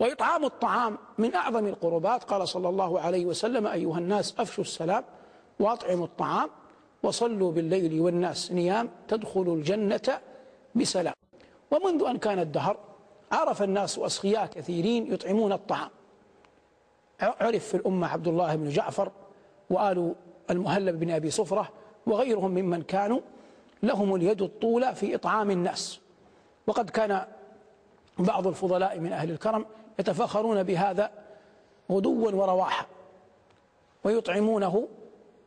وإطعام الطعام من أعظم القربات. قال صلى الله عليه وسلم أيها الناس أفشوا السلام وأطعموا الطعام وصلوا بالليل والناس نيام تدخلوا الجنة بسلام. ومنذ أن كان الدهر عرف الناس أسخياء كثيرين يطعمون الطعام. عرف في الأمة عبد الله بن جعفر وآل المهلب بن أبي صفرة وغيرهم ممن كانوا لهم اليد الطولى في إطعام الناس. وقد كان بعض الفضلاء من أهل الكرم يتفاخرون بهذا غدوا ورواحا ويطعمونه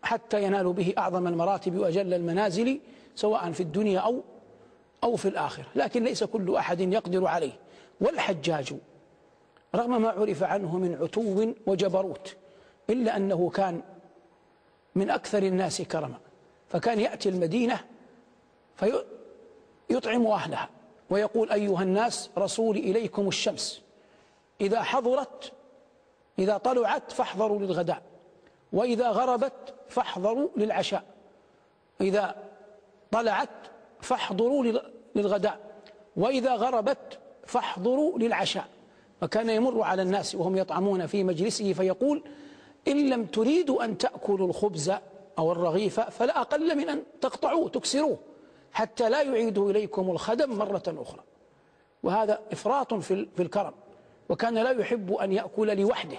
حتى ينالوا به أعظم المراتب وأجل المنازل سواء في الدنيا أو أو في الآخرة. لكن ليس كل أحد يقدر عليه. والحجاج رغم ما عرف عنه من عتو وجبروت إلا أنه كان من أكثر الناس كرما فكان يأتي المدينة فيطعم أهلها. ويقول أيها الناس رسولي إليكم الشمس. إذا حضرت إذا طلعت فاحضروا للغداء. وإذا غربت فاحضروا للعشاء. إذا طلعت فاحضروا للغداء. وإذا غربت فاحضروا للعشاء. وكان يمر على الناس وهم يطعمون في مجلسه فيقول إن لم تريدوا أن تأكلوا الخبز أو الرغيف فلا أقل من أن تقطعوه تكسروه. حتى لا يعيدوا إليكم الخدم مرة أخرى. وهذا إفراط في الكرم. وكان لا يحب أن يأكل لوحده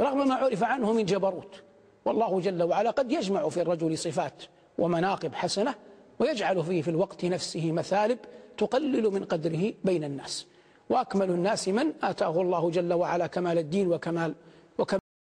رغم ما عرف عنه من جبروت. والله جل وعلا قد يجمع في الرجل صفات ومناقب حسنة ويجعل فيه في الوقت نفسه مثالب تقلل من قدره بين الناس. وأكمل الناس من آتاه الله جل وعلا كمال الدين وكمال